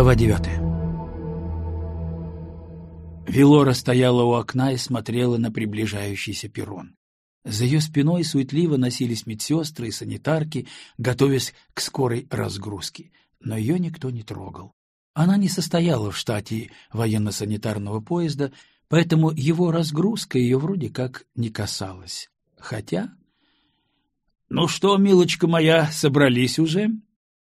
Глава девятая Вилора стояла у окна и смотрела на приближающийся перрон. За ее спиной суетливо носились медсестры и санитарки, готовясь к скорой разгрузке, но ее никто не трогал. Она не состояла в штате военно-санитарного поезда, поэтому его разгрузка ее вроде как не касалась. Хотя... — Ну что, милочка моя, собрались уже?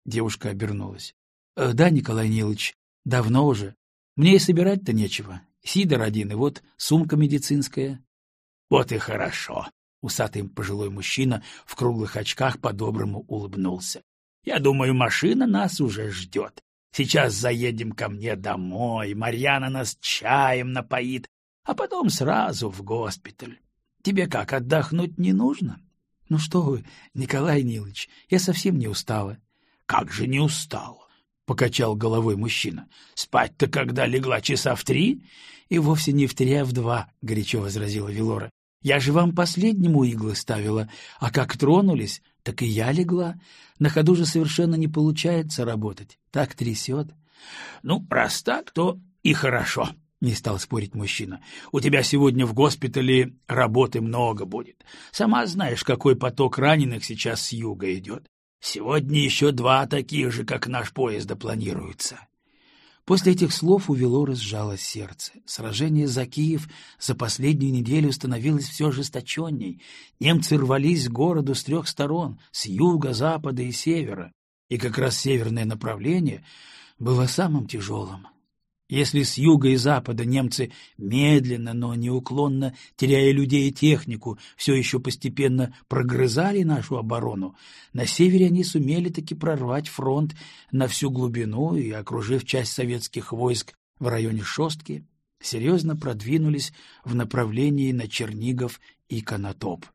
Девушка обернулась. «Э, — Да, Николай Нилович, давно уже. Мне и собирать-то нечего. Сидор один, и вот сумка медицинская. — Вот и хорошо. Усатый пожилой мужчина в круглых очках по-доброму улыбнулся. — Я думаю, машина нас уже ждет. Сейчас заедем ко мне домой, Марьяна нас чаем напоит, а потом сразу в госпиталь. Тебе как, отдохнуть не нужно? — Ну что вы, Николай Нилович, я совсем не устала. — Как же не устала? — покачал головой мужчина. — Спать-то когда легла часа в три? — И вовсе не в три, а в два, — горячо возразила Вилора. — Я же вам последнему иглы ставила, а как тронулись, так и я легла. На ходу же совершенно не получается работать. Так трясет. — Ну, раз так, то и хорошо, — не стал спорить мужчина. — У тебя сегодня в госпитале работы много будет. Сама знаешь, какой поток раненых сейчас с юга идет. Сегодня еще два таких же, как наш поезд, планируются. После этих слов у Велоры сжалось сердце. Сражение за Киев за последнюю неделю становилось все ожесточенней. Немцы рвались к городу с трех сторон — с юга, запада и севера. И как раз северное направление было самым тяжелым. Если с юга и запада немцы медленно, но неуклонно, теряя людей и технику, все еще постепенно прогрызали нашу оборону, на севере они сумели таки прорвать фронт на всю глубину и, окружив часть советских войск в районе Шостки, серьезно продвинулись в направлении на Чернигов и Конотоп.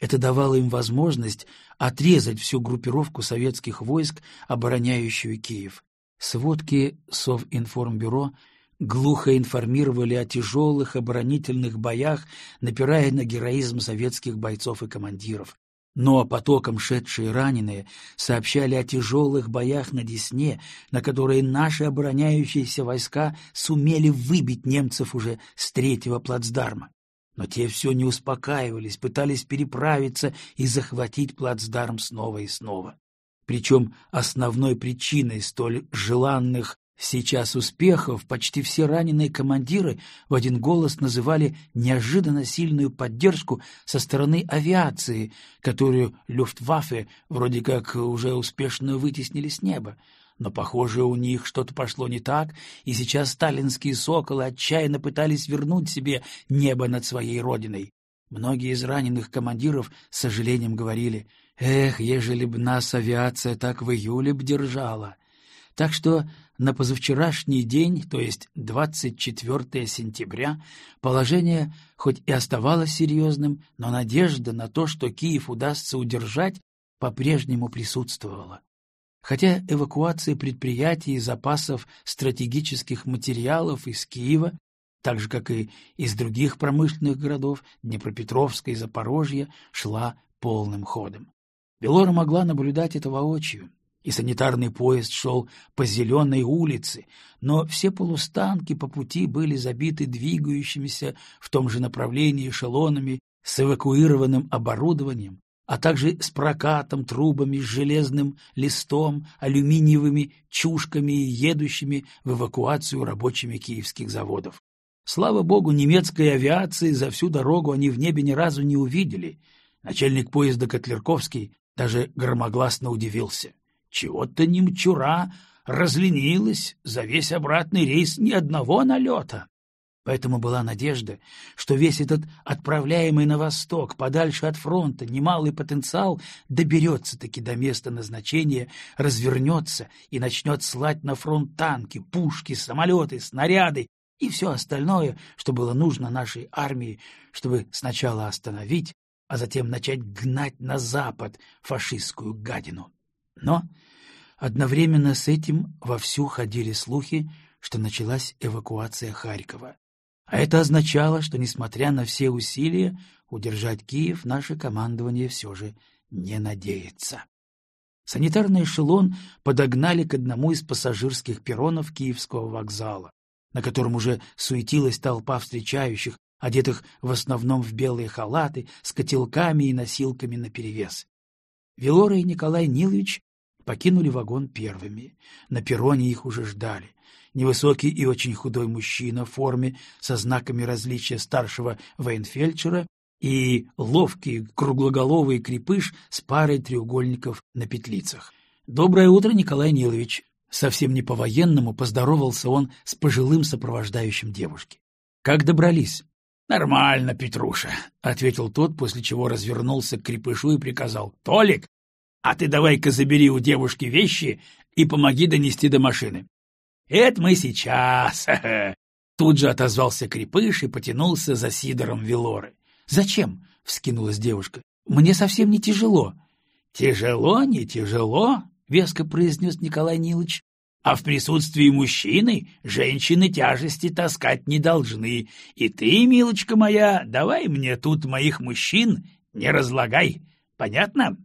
Это давало им возможность отрезать всю группировку советских войск, обороняющую Киев. Сводки Совинформбюро глухо информировали о тяжелых оборонительных боях, напирая на героизм советских бойцов и командиров. Но потоком шедшие раненые сообщали о тяжелых боях на Десне, на которые наши обороняющиеся войска сумели выбить немцев уже с третьего плацдарма. Но те все не успокаивались, пытались переправиться и захватить плацдарм снова и снова. Причем основной причиной столь желанных сейчас успехов почти все раненые командиры в один голос называли неожиданно сильную поддержку со стороны авиации, которую Люфтваффе вроде как уже успешно вытеснили с неба. Но, похоже, у них что-то пошло не так, и сейчас сталинские соколы отчаянно пытались вернуть себе небо над своей родиной. Многие из раненых командиров с сожалением говорили — Эх, ежели б нас авиация так в июле б держала. Так что на позавчерашний день, то есть 24 сентября, положение хоть и оставалось серьезным, но надежда на то, что Киев удастся удержать, по-прежнему присутствовала. Хотя эвакуация предприятий и запасов стратегических материалов из Киева, так же, как и из других промышленных городов Днепропетровска и Запорожья, шла полным ходом. Белора могла наблюдать это воочию, и санитарный поезд шел по зеленой улице, но все полустанки по пути были забиты двигающимися в том же направлении эшелонами с эвакуированным оборудованием, а также с прокатом, трубами, с железным листом, алюминиевыми чушками и едущими в эвакуацию рабочими киевских заводов. Слава богу, немецкой авиации за всю дорогу они в небе ни разу не увидели. Начальник поезда Котлерковский даже громогласно удивился. Чего-то немчура разленилась за весь обратный рейс ни одного налета. Поэтому была надежда, что весь этот отправляемый на восток, подальше от фронта, немалый потенциал доберется-таки до места назначения, развернется и начнет слать на фронт танки, пушки, самолеты, снаряды и все остальное, что было нужно нашей армии, чтобы сначала остановить, а затем начать гнать на запад фашистскую гадину. Но одновременно с этим вовсю ходили слухи, что началась эвакуация Харькова. А это означало, что, несмотря на все усилия, удержать Киев наше командование все же не надеется. Санитарный эшелон подогнали к одному из пассажирских перронов Киевского вокзала, на котором уже суетилась толпа встречающих, одетых в основном в белые халаты, с котелками и носилками наперевес. Велора и Николай Нилович покинули вагон первыми. На перроне их уже ждали. Невысокий и очень худой мужчина в форме со знаками различия старшего военфельдшера и ловкий круглоголовый крепыш с парой треугольников на петлицах. «Доброе утро, Николай Нилович!» Совсем не по-военному поздоровался он с пожилым сопровождающим девушки. «Как добрались?» «Нормально, Петруша», — ответил тот, после чего развернулся к крепышу и приказал. «Толик, а ты давай-ка забери у девушки вещи и помоги донести до машины». «Это мы сейчас!» Тут же отозвался крепыш и потянулся за Сидором Велоры. «Зачем?» — вскинулась девушка. «Мне совсем не тяжело». «Тяжело, не тяжело», — веско произнес Николай Нилович. «А в присутствии мужчины женщины тяжести таскать не должны. И ты, милочка моя, давай мне тут моих мужчин не разлагай. Понятно?»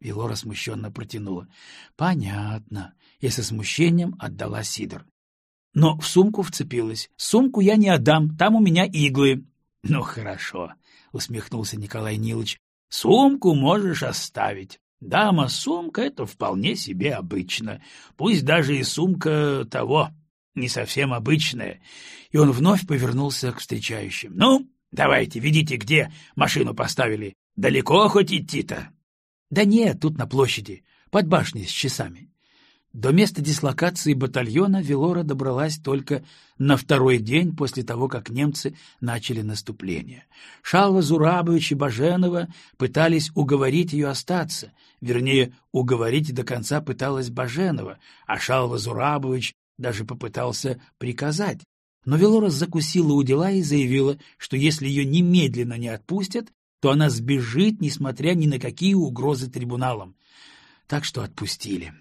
Вилора смущенно протянула. «Понятно», — и со смущением отдала Сидор. Но в сумку вцепилась. «Сумку я не отдам, там у меня иглы». «Ну, хорошо», — усмехнулся Николай Нилович. — Сумку можешь оставить. Дама сумка — это вполне себе обычно. Пусть даже и сумка того, не совсем обычная. И он вновь повернулся к встречающим. — Ну, давайте, видите, где машину поставили. Далеко хоть идти-то? — Да нет, тут на площади, под башней с часами. До места дислокации батальона Велора добралась только на второй день после того, как немцы начали наступление. Шалва Зурабович и Баженова пытались уговорить ее остаться, вернее, уговорить до конца пыталась Баженова, а Шалва Зурабович даже попытался приказать. Но Велора закусила у дела и заявила, что если ее немедленно не отпустят, то она сбежит, несмотря ни на какие угрозы трибуналам. Так что отпустили.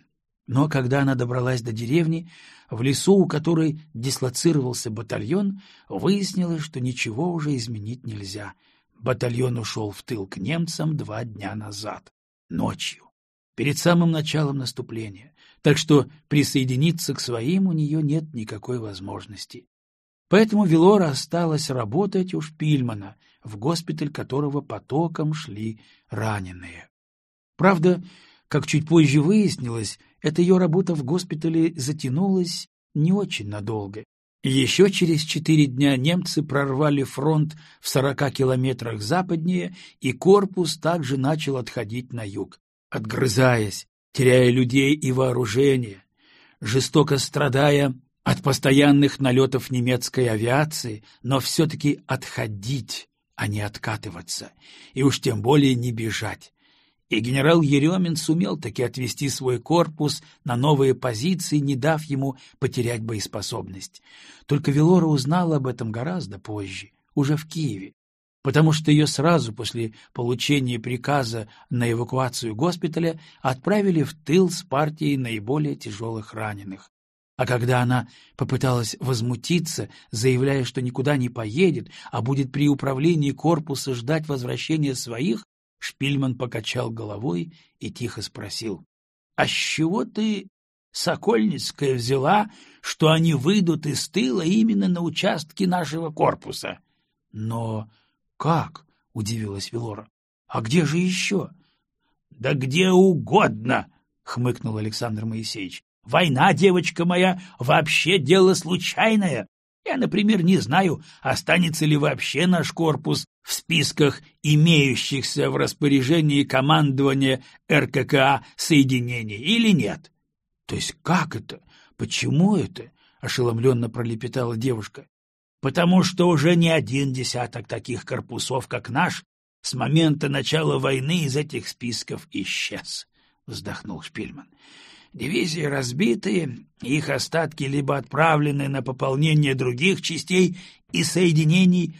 Но когда она добралась до деревни, в лесу, у которой дислоцировался батальон, выяснилось, что ничего уже изменить нельзя. Батальон ушел в тыл к немцам два дня назад, ночью, перед самым началом наступления, так что присоединиться к своим у нее нет никакой возможности. Поэтому Велора осталась работать у Шпильмана, в госпиталь которого потоком шли раненые. Правда, как чуть позже выяснилось, эта ее работа в госпитале затянулась не очень надолго. Еще через четыре дня немцы прорвали фронт в сорока километрах западнее, и корпус также начал отходить на юг, отгрызаясь, теряя людей и вооружение, жестоко страдая от постоянных налетов немецкой авиации, но все-таки отходить, а не откатываться, и уж тем более не бежать и генерал Еремин сумел таки отвести свой корпус на новые позиции, не дав ему потерять боеспособность. Только Велора узнала об этом гораздо позже, уже в Киеве, потому что ее сразу после получения приказа на эвакуацию госпиталя отправили в тыл с партией наиболее тяжелых раненых. А когда она попыталась возмутиться, заявляя, что никуда не поедет, а будет при управлении корпуса ждать возвращения своих, Шпильман покачал головой и тихо спросил. — А с чего ты, Сокольницкая, взяла, что они выйдут из тыла именно на участке нашего корпуса? — Но как? — удивилась Велора. — А где же еще? — Да где угодно! — хмыкнул Александр Моисеевич. — Война, девочка моя, вообще дело случайное. Я, например, не знаю, останется ли вообще наш корпус в списках имеющихся в распоряжении командования РККА соединений или нет. — То есть как это? Почему это? — ошеломленно пролепетала девушка. — Потому что уже не один десяток таких корпусов, как наш, с момента начала войны из этих списков исчез, — вздохнул Шпильман. Дивизии разбиты, их остатки либо отправлены на пополнение других частей и соединений,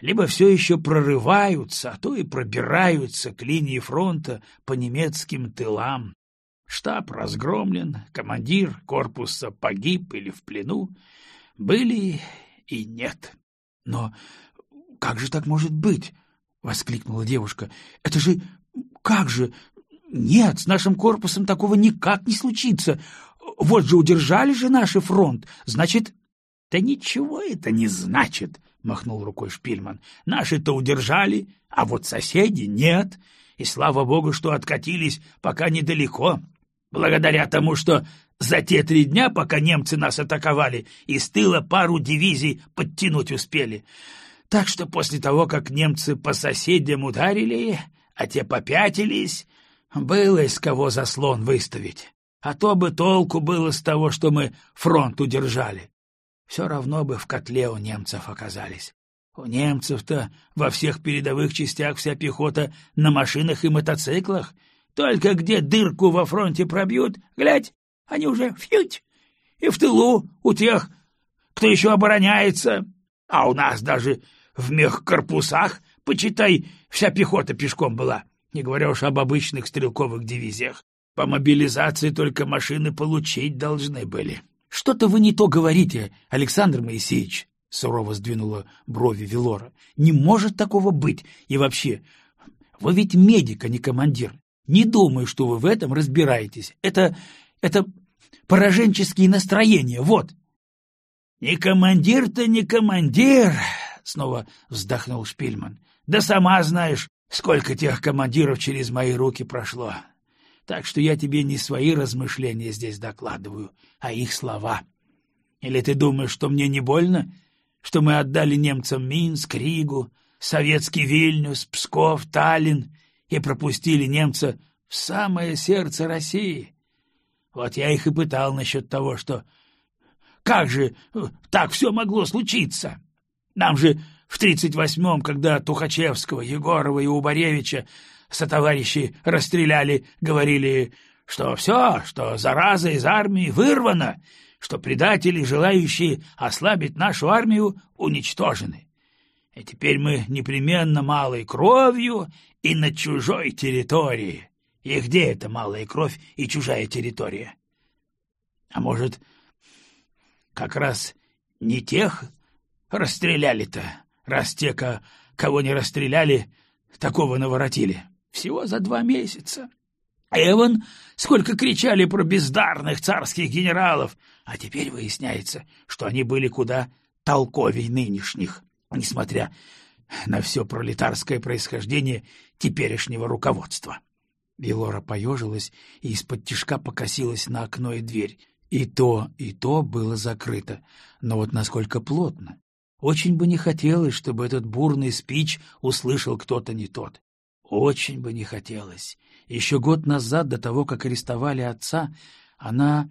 либо все еще прорываются, а то и пробираются к линии фронта по немецким тылам. Штаб разгромлен, командир корпуса погиб или в плену. Были и нет. — Но как же так может быть? — воскликнула девушка. — Это же... Как же? Нет, с нашим корпусом такого никак не случится. Вот же удержали же наш фронт, значит... — Да ничего это не значит, — махнул рукой Шпильман. — Наши-то удержали, а вот соседи нет. И слава богу, что откатились пока недалеко. Благодаря тому, что за те три дня, пока немцы нас атаковали, из тыла пару дивизий подтянуть успели. Так что после того, как немцы по соседям ударили, а те попятились, было из кого заслон выставить. А то бы толку было с того, что мы фронт удержали. Все равно бы в котле у немцев оказались. У немцев-то во всех передовых частях вся пехота на машинах и мотоциклах. Только где дырку во фронте пробьют, глядь, они уже фьють. И в тылу у тех, кто еще обороняется. А у нас даже в мехкорпусах, почитай, вся пехота пешком была не говоря уж об обычных стрелковых дивизиях. По мобилизации только машины получить должны были. — Что-то вы не то говорите, Александр Моисеевич, — сурово сдвинула брови Велора. — Не может такого быть. И вообще, вы ведь медик, а не командир. Не думаю, что вы в этом разбираетесь. Это... это пораженческие настроения, вот. — Не командир-то не командир, — снова вздохнул Шпильман. — Да сама знаешь, Сколько тех командиров через мои руки прошло. Так что я тебе не свои размышления здесь докладываю, а их слова. Или ты думаешь, что мне не больно, что мы отдали немцам Минск, Ригу, советский Вильнюс, Псков, Таллин и пропустили немца в самое сердце России? Вот я их и пытал насчет того, что... Как же так все могло случиться? Нам же в тридцать восьмом, когда Тухачевского, Егорова и Убаревича сотоварищи расстреляли, говорили, что все, что зараза из армии вырвана, что предатели, желающие ослабить нашу армию, уничтожены. И теперь мы непременно малой кровью и на чужой территории. И где эта малая кровь и чужая территория? А может, как раз не тех расстреляли-то, раз те, кого не расстреляли, такого наворотили. Всего за два месяца. Эван, сколько кричали про бездарных царских генералов, а теперь выясняется, что они были куда толковей нынешних, несмотря на все пролетарское происхождение теперешнего руководства. Велора поежилась и из-под тишка покосилась на окно и дверь. И то, и то было закрыто, но вот насколько плотно. Очень бы не хотелось, чтобы этот бурный спич услышал кто-то не тот. Очень бы не хотелось. Еще год назад, до того, как арестовали отца, она...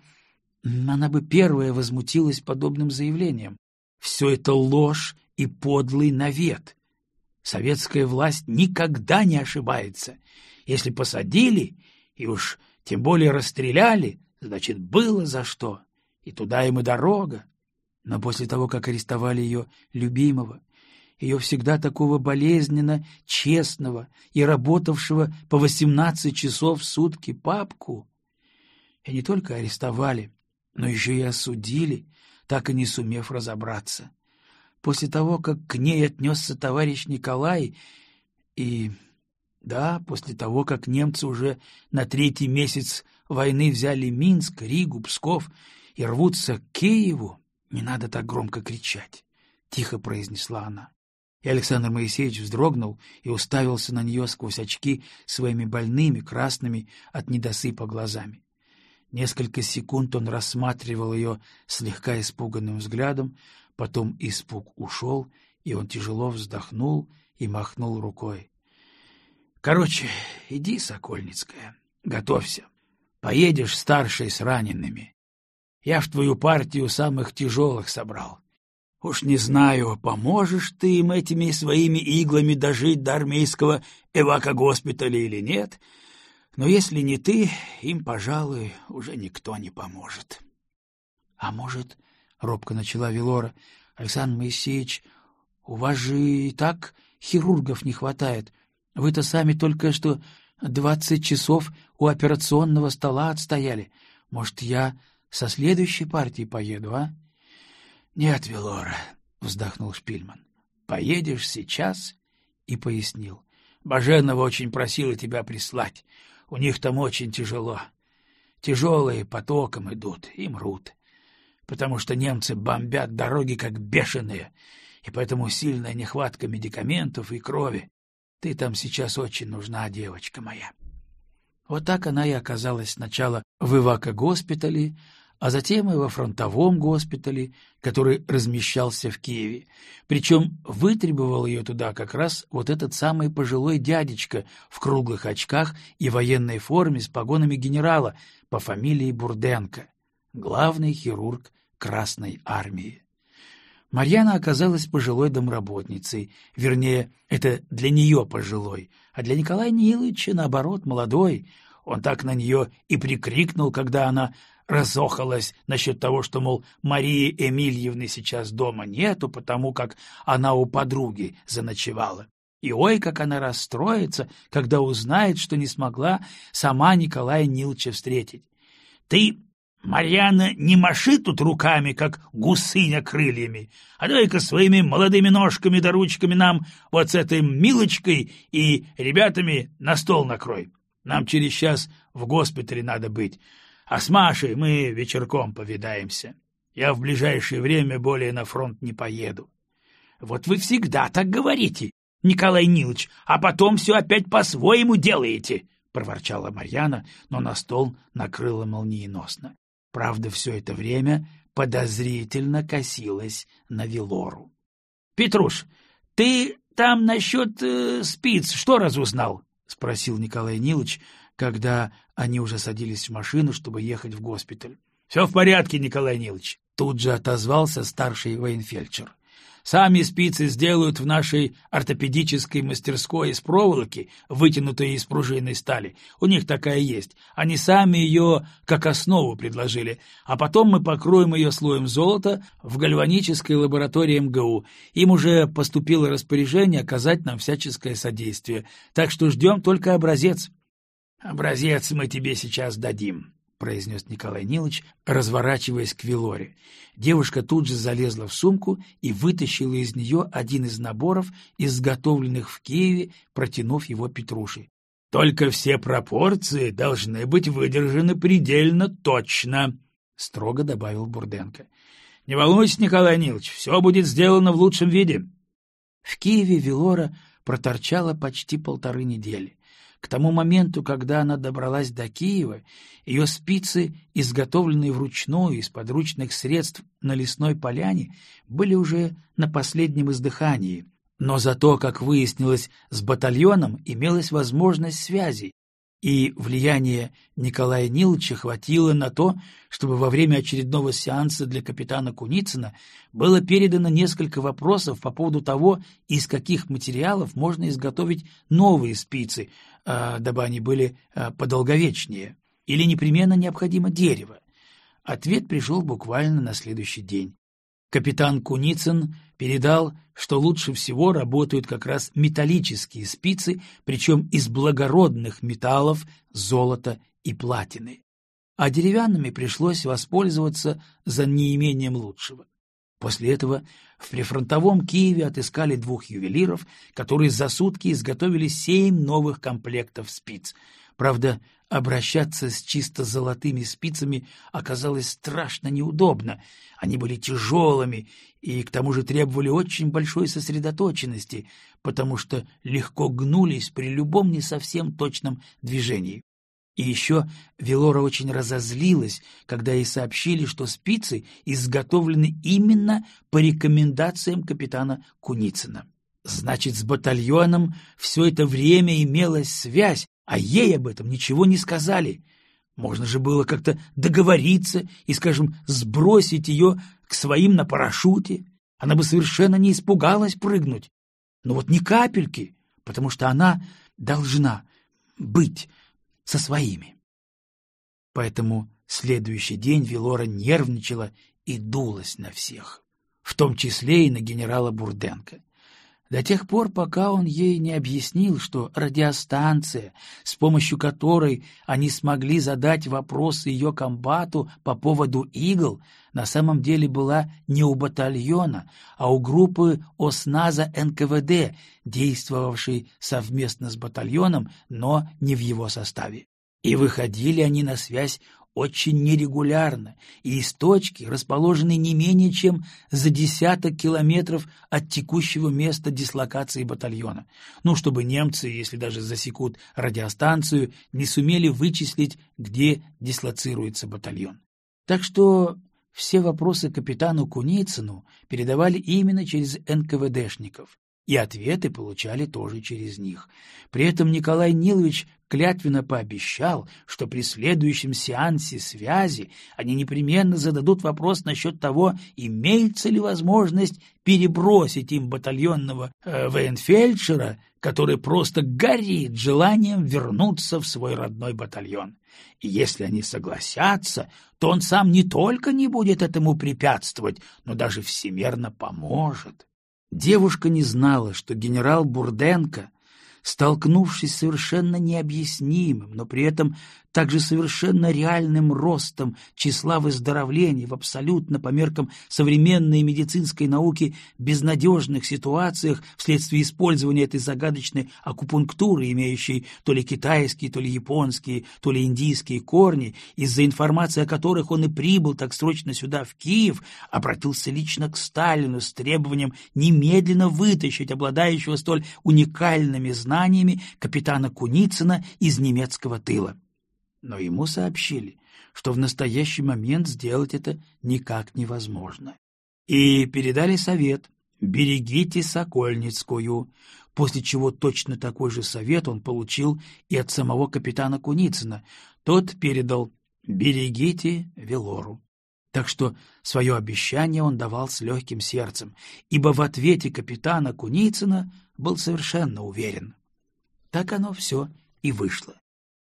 она бы первая возмутилась подобным заявлением. Все это ложь и подлый навет. Советская власть никогда не ошибается. Если посадили, и уж тем более расстреляли, значит, было за что. И туда им и дорога. Но после того, как арестовали ее любимого, ее всегда такого болезненно честного и работавшего по восемнадцать часов в сутки папку, и не только арестовали, но еще и осудили, так и не сумев разобраться. После того, как к ней отнесся товарищ Николай, и... Да, после того, как немцы уже на третий месяц войны взяли Минск, Ригу, Псков и рвутся к Киеву, — Не надо так громко кричать, — тихо произнесла она. И Александр Моисеевич вздрогнул и уставился на нее сквозь очки своими больными, красными от недосыпа глазами. Несколько секунд он рассматривал ее слегка испуганным взглядом, потом испуг ушел, и он тяжело вздохнул и махнул рукой. — Короче, иди, Сокольницкая, готовься. Поедешь старшей с ранеными. Я в твою партию самых тяжелых собрал. Уж не знаю, поможешь ты им этими своими иглами дожить до армейского эвакогоспиталя или нет, но если не ты, им, пожалуй, уже никто не поможет. — А может, — робко начала Велора, — Александр Моисеевич, у вас же и так хирургов не хватает. Вы-то сами только что двадцать часов у операционного стола отстояли. Может, я со следующей партией поеду, а? — Нет, Велора, — вздохнул Шпильман. — Поедешь сейчас? И пояснил. Баженова очень просила тебя прислать. У них там очень тяжело. Тяжелые потоком идут и мрут, потому что немцы бомбят дороги как бешеные, и поэтому сильная нехватка медикаментов и крови. Ты там сейчас очень нужна, девочка моя. Вот так она и оказалась сначала в Ивако-госпитале, а затем и во фронтовом госпитале, который размещался в Киеве. Причем вытребовал ее туда как раз вот этот самый пожилой дядечка в круглых очках и военной форме с погонами генерала по фамилии Бурденко, главный хирург Красной армии. Марьяна оказалась пожилой домработницей, вернее, это для нее пожилой, а для Николая Ниловича, наоборот, молодой. Он так на нее и прикрикнул, когда она разохалась насчет того, что, мол, Марии Эмильевны сейчас дома нету, потому как она у подруги заночевала. И ой, как она расстроится, когда узнает, что не смогла сама Николая Нилча встретить. — Ты Марьяна, не маши тут руками, как гусыня крыльями, а дай-ка своими молодыми ножками да ручками нам вот с этой Милочкой и ребятами на стол накрой. Нам через час в госпитале надо быть, а с Машей мы вечерком повидаемся. Я в ближайшее время более на фронт не поеду. — Вот вы всегда так говорите, Николай Нилович, а потом все опять по-своему делаете, — проворчала Марьяна, но на стол накрыла молниеносно. Правда, все это время подозрительно косилась на Вилору. — Петруш, ты там насчет э, спиц что разузнал? — спросил Николай Нилович, когда они уже садились в машину, чтобы ехать в госпиталь. — Все в порядке, Николай Нилович. Тут же отозвался старший военфельдшер. Сами спицы сделают в нашей ортопедической мастерской из проволоки, вытянутой из пружинной стали. У них такая есть. Они сами ее как основу предложили. А потом мы покроем ее слоем золота в гальванической лаборатории МГУ. Им уже поступило распоряжение оказать нам всяческое содействие. Так что ждем только образец. Образец мы тебе сейчас дадим, — произнес Николай Нилович, разворачиваясь к Вилоре. Девушка тут же залезла в сумку и вытащила из нее один из наборов, изготовленных в Киеве, протянув его Петруши. — Только все пропорции должны быть выдержаны предельно точно, — строго добавил Бурденко. — Не волнуйся, Николай Нилович, все будет сделано в лучшем виде. В Киеве Вилора проторчала почти полторы недели. К тому моменту, когда она добралась до Киева, ее спицы, изготовленные вручную из подручных средств на лесной поляне, были уже на последнем издыхании. Но зато, как выяснилось, с батальоном имелась возможность связи, и влияние Николая Ниловича хватило на то, чтобы во время очередного сеанса для капитана Куницына было передано несколько вопросов по поводу того, из каких материалов можно изготовить новые спицы, дабы они были а, подолговечнее, или непременно необходимо дерево. Ответ пришел буквально на следующий день. Капитан Куницын передал, что лучше всего работают как раз металлические спицы, причем из благородных металлов золота и платины. А деревянными пришлось воспользоваться за неимением лучшего. После этого в прифронтовом Киеве отыскали двух ювелиров, которые за сутки изготовили семь новых комплектов спиц. Правда, обращаться с чисто золотыми спицами оказалось страшно неудобно. Они были тяжелыми и к тому же требовали очень большой сосредоточенности, потому что легко гнулись при любом не совсем точном движении. И еще Велора очень разозлилась, когда ей сообщили, что спицы изготовлены именно по рекомендациям капитана Куницына. Значит, с батальоном все это время имелась связь, а ей об этом ничего не сказали. Можно же было как-то договориться и, скажем, сбросить ее к своим на парашюте. Она бы совершенно не испугалась прыгнуть. Но вот ни капельки, потому что она должна быть со своими. Поэтому следующий день Вилора нервничала и дулась на всех, в том числе и на генерала Бурденко. До тех пор, пока он ей не объяснил, что радиостанция, с помощью которой они смогли задать вопросы ее комбату по поводу игл, на самом деле была не у батальона, а у группы ОСНАЗа НКВД, действовавшей совместно с батальоном, но не в его составе. И выходили они на связь очень нерегулярно, и из точки расположены не менее чем за десяток километров от текущего места дислокации батальона, ну, чтобы немцы, если даже засекут радиостанцию, не сумели вычислить, где дислоцируется батальон. Так что все вопросы капитану Куницыну передавали именно через НКВДшников, и ответы получали тоже через них. При этом Николай Нилович клятвенно пообещал, что при следующем сеансе связи они непременно зададут вопрос насчет того, имеется ли возможность перебросить им батальонного э, военфельдшера, который просто горит желанием вернуться в свой родной батальон. И если они согласятся, то он сам не только не будет этому препятствовать, но даже всемерно поможет. Девушка не знала, что генерал Бурденко, столкнувшись с совершенно необъяснимым, но при этом также совершенно реальным ростом числа выздоровлений в абсолютно по меркам современной медицинской науки безнадежных ситуациях вследствие использования этой загадочной акупунктуры, имеющей то ли китайские, то ли японские, то ли индийские корни, из-за информации о которых он и прибыл так срочно сюда, в Киев, обратился лично к Сталину с требованием немедленно вытащить обладающего столь уникальными знаниями капитана Куницына из немецкого тыла но ему сообщили, что в настоящий момент сделать это никак невозможно. И передали совет «берегите Сокольницкую», после чего точно такой же совет он получил и от самого капитана Куницына. Тот передал «берегите Велору». Так что свое обещание он давал с легким сердцем, ибо в ответе капитана Куницына был совершенно уверен. Так оно все и вышло.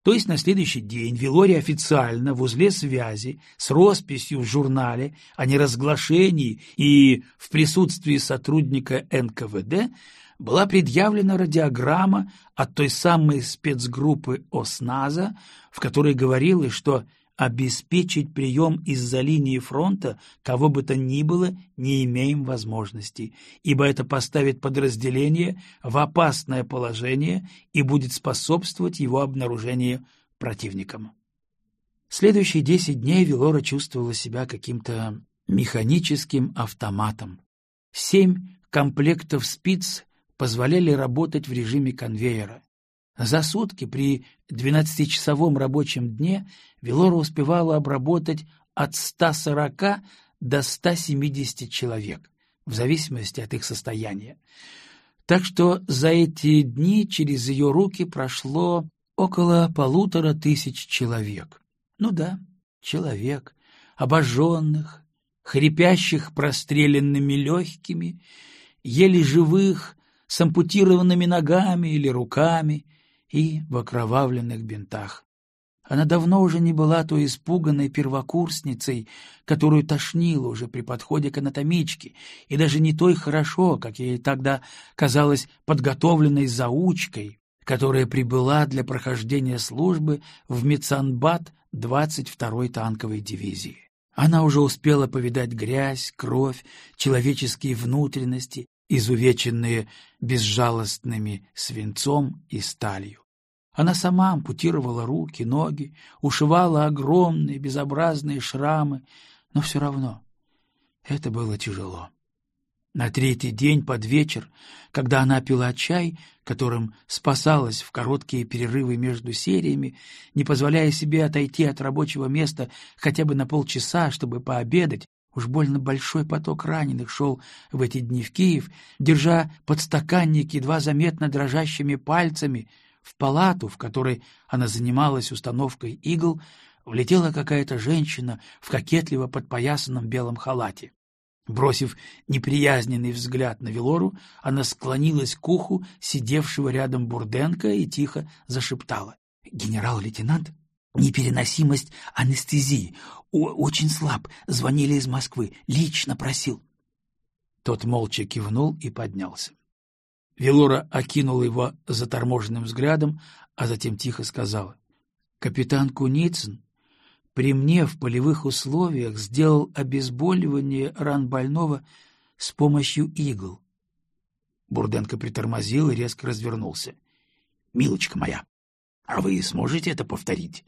То есть на следующий день Вилори официально в узле связи с росписью в журнале о неразглашении и в присутствии сотрудника НКВД была предъявлена радиограмма от той самой спецгруппы ОСНАЗа, в которой говорилось, что обеспечить прием из-за линии фронта кого бы то ни было не имеем возможности, ибо это поставит подразделение в опасное положение и будет способствовать его обнаружению противником. Следующие десять дней Велора чувствовала себя каким-то механическим автоматом. Семь комплектов спиц позволяли работать в режиме конвейера. За сутки при 12-часовом рабочем дне Велора успевала обработать от 140 до 170 человек, в зависимости от их состояния. Так что за эти дни через ее руки прошло около полутора тысяч человек. Ну да, человек, обожженных, хрипящих простреленными легкими, еле живых, с ампутированными ногами или руками, и в окровавленных бинтах. Она давно уже не была той испуганной первокурсницей, которую тошнило уже при подходе к анатомичке, и даже не той хорошо, как ей тогда казалось, подготовленной заучкой, которая прибыла для прохождения службы в Мецанбат 22-й танковой дивизии. Она уже успела повидать грязь, кровь, человеческие внутренности, изувеченные безжалостными свинцом и сталью. Она сама ампутировала руки, ноги, ушивала огромные безобразные шрамы, но все равно это было тяжело. На третий день под вечер, когда она пила чай, которым спасалась в короткие перерывы между сериями, не позволяя себе отойти от рабочего места хотя бы на полчаса, чтобы пообедать, уж больно большой поток раненых шел в эти дни в Киев, держа подстаканник едва заметно дрожащими пальцами — в палату, в которой она занималась установкой игл, влетела какая-то женщина в кокетливо подпоясанном белом халате. Бросив неприязненный взгляд на Велору, она склонилась к уху сидевшего рядом Бурденко и тихо зашептала. — Генерал-лейтенант, непереносимость анестезии. О очень слаб. Звонили из Москвы. Лично просил. Тот молча кивнул и поднялся. Велора окинула его заторможенным взглядом, а затем тихо сказала. «Капитан Куницын при мне в полевых условиях сделал обезболивание ран больного с помощью игл». Бурденко притормозил и резко развернулся. «Милочка моя, А вы сможете это повторить?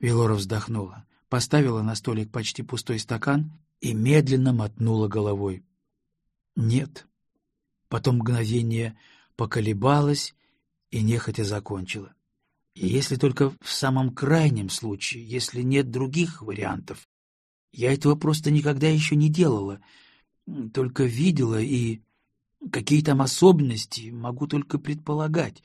Велора вздохнула, поставила на столик почти пустой стакан и медленно мотнула головой. Нет. Потом мгновение поколебалась и нехотя закончила. Если только в самом крайнем случае, если нет других вариантов. Я этого просто никогда еще не делала, только видела и какие там особенности могу только предполагать.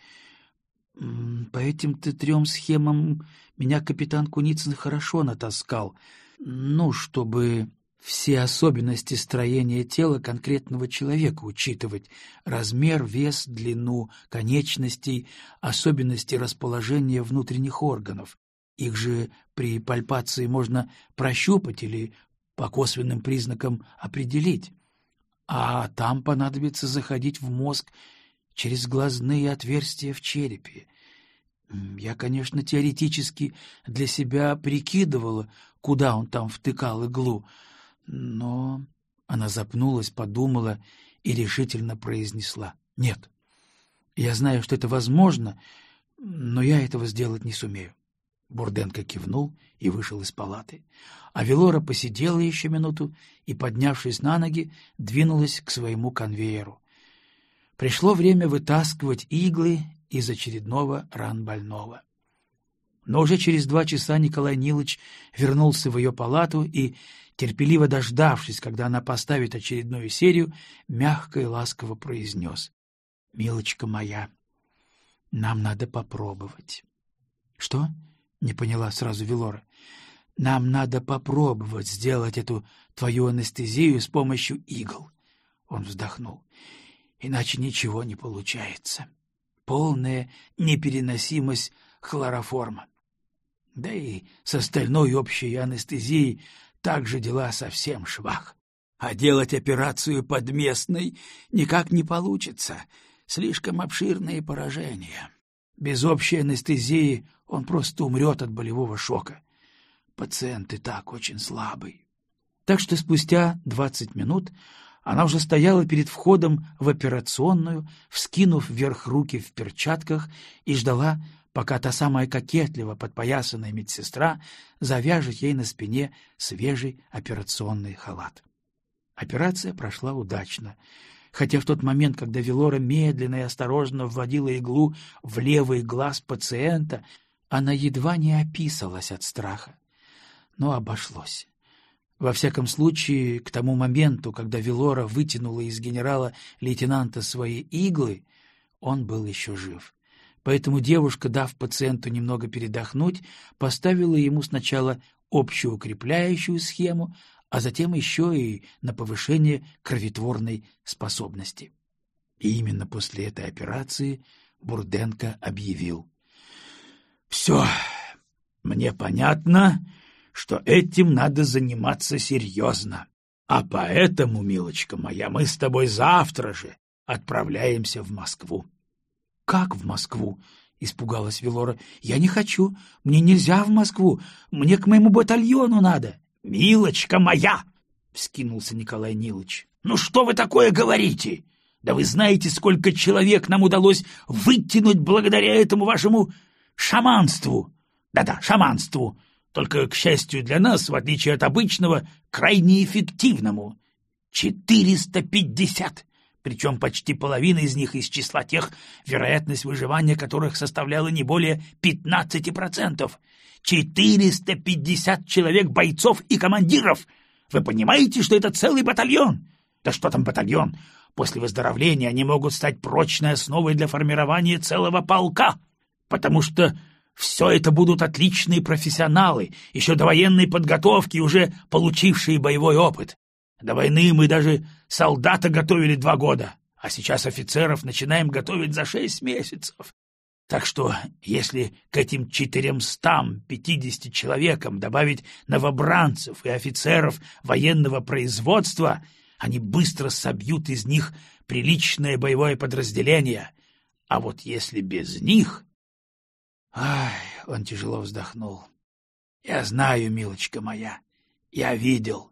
По этим-то трем схемам меня капитан Куницын хорошо натаскал. Ну, чтобы все особенности строения тела конкретного человека учитывать, размер, вес, длину конечностей, особенности расположения внутренних органов. Их же при пальпации можно прощупать или по косвенным признакам определить. А там понадобится заходить в мозг через глазные отверстия в черепе. Я, конечно, теоретически для себя прикидывала, куда он там втыкал иглу, но... Она запнулась, подумала и решительно произнесла. «Нет, я знаю, что это возможно, но я этого сделать не сумею». Бурденко кивнул и вышел из палаты. А Велора посидела еще минуту и, поднявшись на ноги, двинулась к своему конвейеру. Пришло время вытаскивать иглы из очередного ран больного. Но уже через два часа Николай Нилыч вернулся в ее палату и, терпеливо дождавшись, когда она поставит очередную серию, мягко и ласково произнес. — Милочка моя, нам надо попробовать. — Что? — не поняла сразу Велора. — Нам надо попробовать сделать эту твою анестезию с помощью игл. Он вздохнул. — Иначе ничего не получается. Полная непереносимость хлороформа. Да и с остальной общей анестезией также дела совсем швах. А делать операцию под местной никак не получится. Слишком обширные поражения. Без общей анестезии он просто умрет от болевого шока. Пациент и так очень слабый. Так что спустя двадцать минут она уже стояла перед входом в операционную, вскинув вверх руки в перчатках и ждала, пока та самая кокетливо подпоясанная медсестра завяжет ей на спине свежий операционный халат. Операция прошла удачно, хотя в тот момент, когда Велора медленно и осторожно вводила иглу в левый глаз пациента, она едва не описалась от страха. Но обошлось. Во всяком случае, к тому моменту, когда Велора вытянула из генерала-лейтенанта свои иглы, он был еще жив. Поэтому девушка, дав пациенту немного передохнуть, поставила ему сначала общую укрепляющую схему, а затем еще и на повышение кровотворной способности. И именно после этой операции Бурденко объявил. — Все, мне понятно, что этим надо заниматься серьезно. А поэтому, милочка моя, мы с тобой завтра же отправляемся в Москву. — Как в Москву? — испугалась Велора. — Я не хочу. Мне нельзя в Москву. Мне к моему батальону надо. — Милочка моя! — вскинулся Николай Нилыч. — Ну что вы такое говорите? Да вы знаете, сколько человек нам удалось вытянуть благодаря этому вашему шаманству. Да-да, шаманству. Только, к счастью для нас, в отличие от обычного, крайне эффективному. Четыреста пятьдесят! причем почти половина из них из числа тех, вероятность выживания которых составляла не более 15%. 450 человек бойцов и командиров! Вы понимаете, что это целый батальон? Да что там батальон? После выздоровления они могут стать прочной основой для формирования целого полка, потому что все это будут отличные профессионалы, еще до военной подготовки, уже получившие боевой опыт. До войны мы даже солдата готовили два года, а сейчас офицеров начинаем готовить за шесть месяцев. Так что, если к этим четыремстам пятидесяти человекам добавить новобранцев и офицеров военного производства, они быстро собьют из них приличное боевое подразделение. А вот если без них... Ай, он тяжело вздохнул. Я знаю, милочка моя, я видел.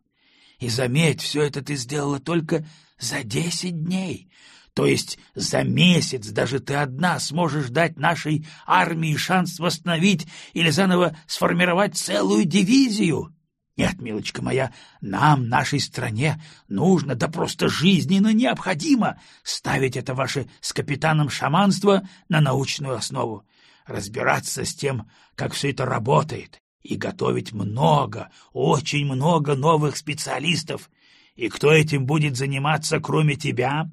И заметь, все это ты сделала только за десять дней. То есть за месяц даже ты одна сможешь дать нашей армии шанс восстановить или заново сформировать целую дивизию? Нет, милочка моя, нам, нашей стране, нужно, да просто жизненно необходимо ставить это ваше с капитаном шаманство на научную основу, разбираться с тем, как все это работает, и готовить много, очень много новых специалистов. И кто этим будет заниматься, кроме тебя?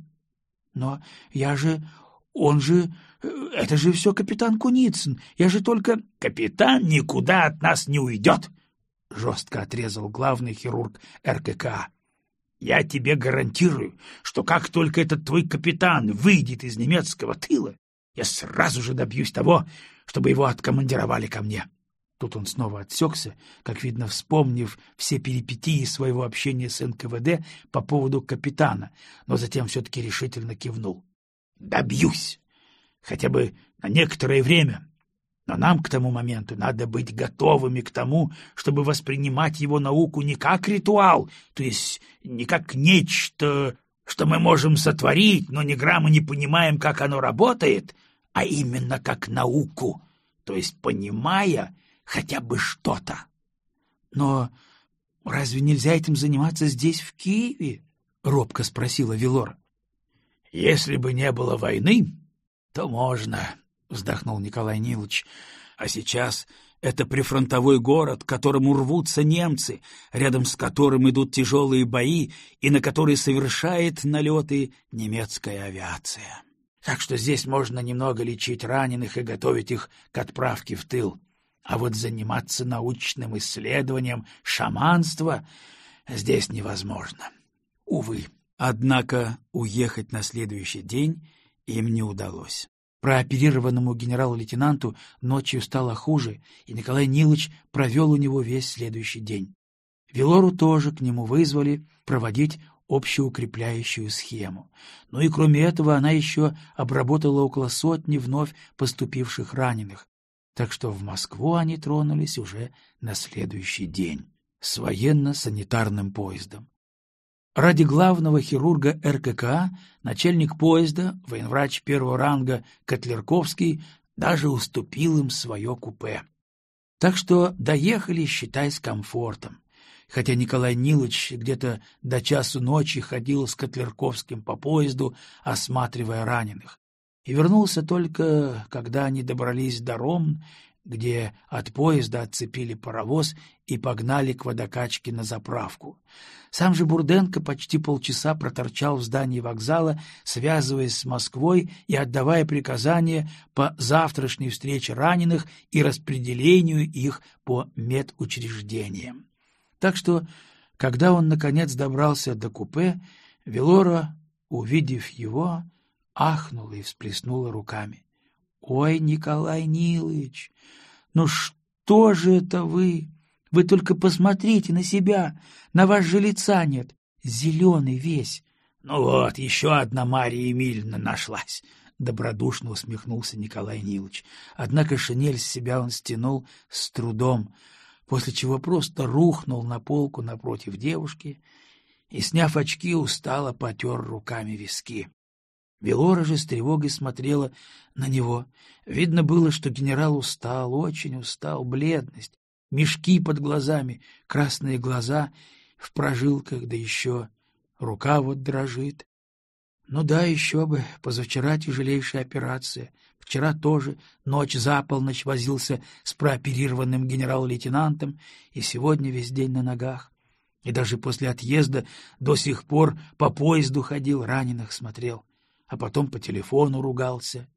Но я же... Он же... Это же все капитан Куницын. Я же только... Капитан никуда от нас не уйдет, — жестко отрезал главный хирург РКК. «Я тебе гарантирую, что как только этот твой капитан выйдет из немецкого тыла, я сразу же добьюсь того, чтобы его откомандировали ко мне». Тут он снова отсекся, как видно, вспомнив все перипетии своего общения с НКВД по поводу капитана, но затем все-таки решительно кивнул. «Добьюсь! Хотя бы на некоторое время. Но нам к тому моменту надо быть готовыми к тому, чтобы воспринимать его науку не как ритуал, то есть не как нечто, что мы можем сотворить, но ни грамма не понимаем, как оно работает, а именно как науку, то есть понимая хотя бы что-то. Но разве нельзя этим заниматься здесь, в Киеве? — робко спросила Вилор. — Если бы не было войны, то можно, — вздохнул Николай Нилович. — А сейчас это прифронтовой город, к которому рвутся немцы, рядом с которым идут тяжелые бои и на который совершает налеты немецкая авиация. Так что здесь можно немного лечить раненых и готовить их к отправке в тыл. А вот заниматься научным исследованием шаманства здесь невозможно. Увы. Однако уехать на следующий день им не удалось. Прооперированному генералу-лейтенанту ночью стало хуже, и Николай Нилыч провел у него весь следующий день. Велору тоже к нему вызвали проводить общеукрепляющую схему. Ну и кроме этого она еще обработала около сотни вновь поступивших раненых, так что в Москву они тронулись уже на следующий день с военно-санитарным поездом. Ради главного хирурга РКК начальник поезда, военврач первого ранга Котлерковский, даже уступил им свое купе. Так что доехали, считай, с комфортом. Хотя Николай Нилович где-то до часу ночи ходил с Котлерковским по поезду, осматривая раненых. И вернулся только, когда они добрались до Ром где от поезда отцепили паровоз и погнали к водокачке на заправку. Сам же Бурденко почти полчаса проторчал в здании вокзала, связываясь с Москвой и отдавая приказания по завтрашней встрече раненых и распределению их по медучреждениям. Так что, когда он, наконец, добрался до купе, Велора, увидев его, ахнула и всплеснула руками. Ой, Николай Нилыч, ну что же это вы? Вы только посмотрите на себя, на вас же лица нет, зеленый весь. Ну вот, еще одна Мария Емельевна нашлась. — добродушно усмехнулся Николай Нилович. Однако шинель с себя он стянул с трудом, после чего просто рухнул на полку напротив девушки и, сняв очки, устало потер руками виски. Велора же с тревогой смотрела на него. Видно было, что генерал устал, очень устал, бледность, мешки под глазами, красные глаза в прожилках, да еще рука вот дрожит. Ну да, еще бы, позавчера тяжелейшая операция. Вчера тоже ночь за полночь возился с прооперированным генерал-лейтенантом, и сегодня весь день на ногах. И даже после отъезда до сих пор по поезду ходил, раненых смотрел а потом по телефону ругался.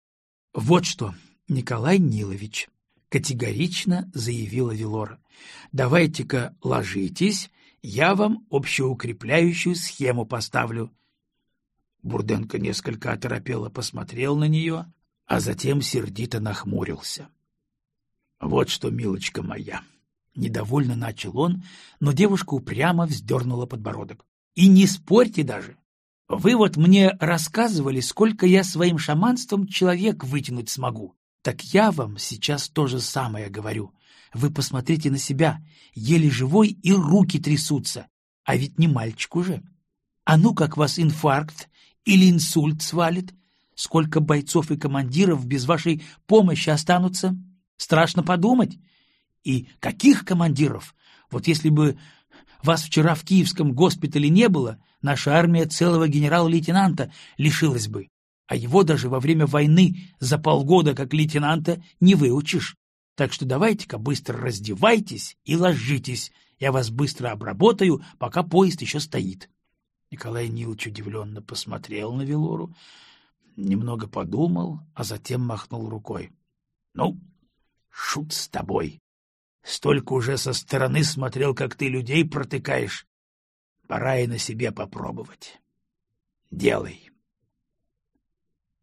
— Вот что, Николай Нилович, — категорично заявила Велора, — давайте-ка ложитесь, я вам общеукрепляющую схему поставлю. Бурденко несколько оторопело посмотрел на нее, а затем сердито нахмурился. — Вот что, милочка моя! — недовольно начал он, но девушка упрямо вздернула подбородок. — И не спорьте даже! Вы вот мне рассказывали, сколько я своим шаманством человек вытянуть смогу. Так я вам сейчас то же самое говорю. Вы посмотрите на себя, еле живой и руки трясутся. А ведь не мальчик уже. А ну как вас инфаркт Или инсульт свалит? Сколько бойцов и командиров без вашей помощи останутся? Страшно подумать. И каких командиров? Вот если бы вас вчера в Киевском госпитале не было, наша армия целого генерала-лейтенанта лишилась бы. А его даже во время войны за полгода как лейтенанта не выучишь. Так что давайте-ка быстро раздевайтесь и ложитесь. Я вас быстро обработаю, пока поезд еще стоит. Николай Нилович удивленно посмотрел на Велору, немного подумал, а затем махнул рукой. — Ну, шут с тобой. Столько уже со стороны смотрел, как ты людей протыкаешь. Пора и на себе попробовать. Делай.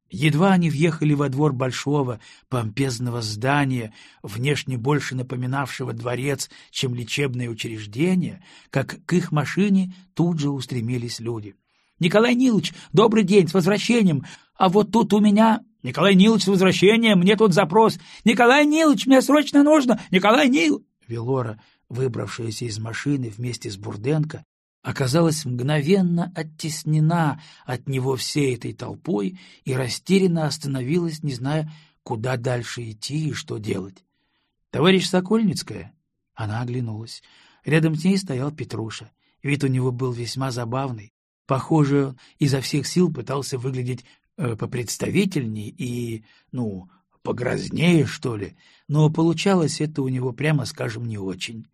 Едва они въехали во двор большого помпезного здания, внешне больше напоминавшего дворец, чем лечебное учреждение, как к их машине тут же устремились люди. — Николай Нилович, добрый день, с возвращением! А вот тут у меня... — Николай Нилович, с возвращением, мне тут запрос! Николай Нилович, мне срочно нужно! Николай Нил... Велора, выбравшаяся из машины вместе с Бурденко, оказалась мгновенно оттеснена от него всей этой толпой и растерянно остановилась, не зная, куда дальше идти и что делать. — Товарищ Сокольницкая? Она оглянулась. Рядом с ней стоял Петруша. Вид у него был весьма забавный. Похоже, изо всех сил пытался выглядеть э, попредставительней и, ну, погрознее, что ли, но получалось это у него, прямо скажем, не очень.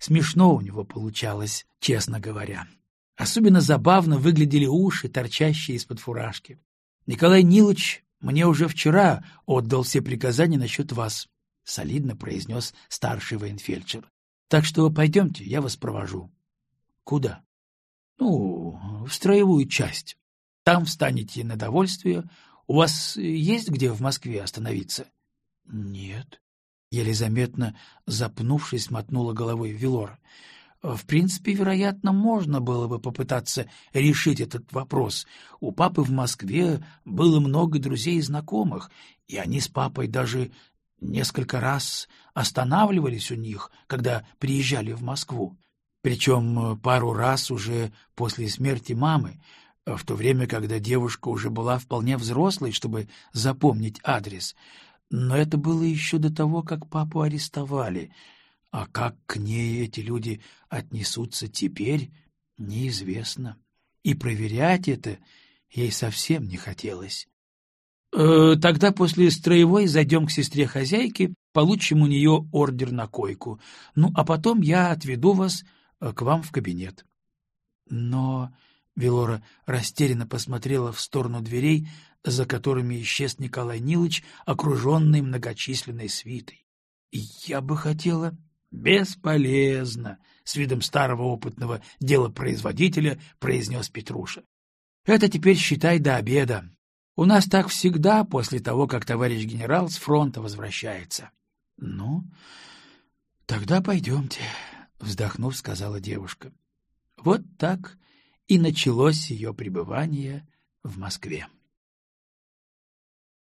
Смешно у него получалось, честно говоря. Особенно забавно выглядели уши, торчащие из-под фуражки. Николай Нилович мне уже вчера отдал все приказания насчет вас, — солидно произнес старший военфельдшер. — Так что пойдемте, я вас провожу. — Куда? — Ну, в строевую часть. Там встанете на довольствие. У вас есть где в Москве остановиться? — Нет. Еле заметно запнувшись, мотнула головой Вилора. В принципе, вероятно, можно было бы попытаться решить этот вопрос. У папы в Москве было много друзей и знакомых, и они с папой даже несколько раз останавливались у них, когда приезжали в Москву. Причем пару раз уже после смерти мамы, в то время, когда девушка уже была вполне взрослой, чтобы запомнить адрес — но это было еще до того, как папу арестовали, а как к ней эти люди отнесутся теперь, неизвестно. И проверять это ей совсем не хотелось. «Э, «Тогда после строевой зайдем к сестре хозяйки, получим у нее ордер на койку. Ну, а потом я отведу вас э, к вам в кабинет». Но Велора растерянно посмотрела в сторону дверей, за которыми исчез Николай Нилович, окруженный многочисленной свитой. — Я бы хотела... — Бесполезно! — с видом старого опытного делопроизводителя произнес Петруша. — Это теперь считай до обеда. У нас так всегда после того, как товарищ генерал с фронта возвращается. — Ну, тогда пойдемте, — вздохнув, сказала девушка. Вот так и началось ее пребывание в Москве.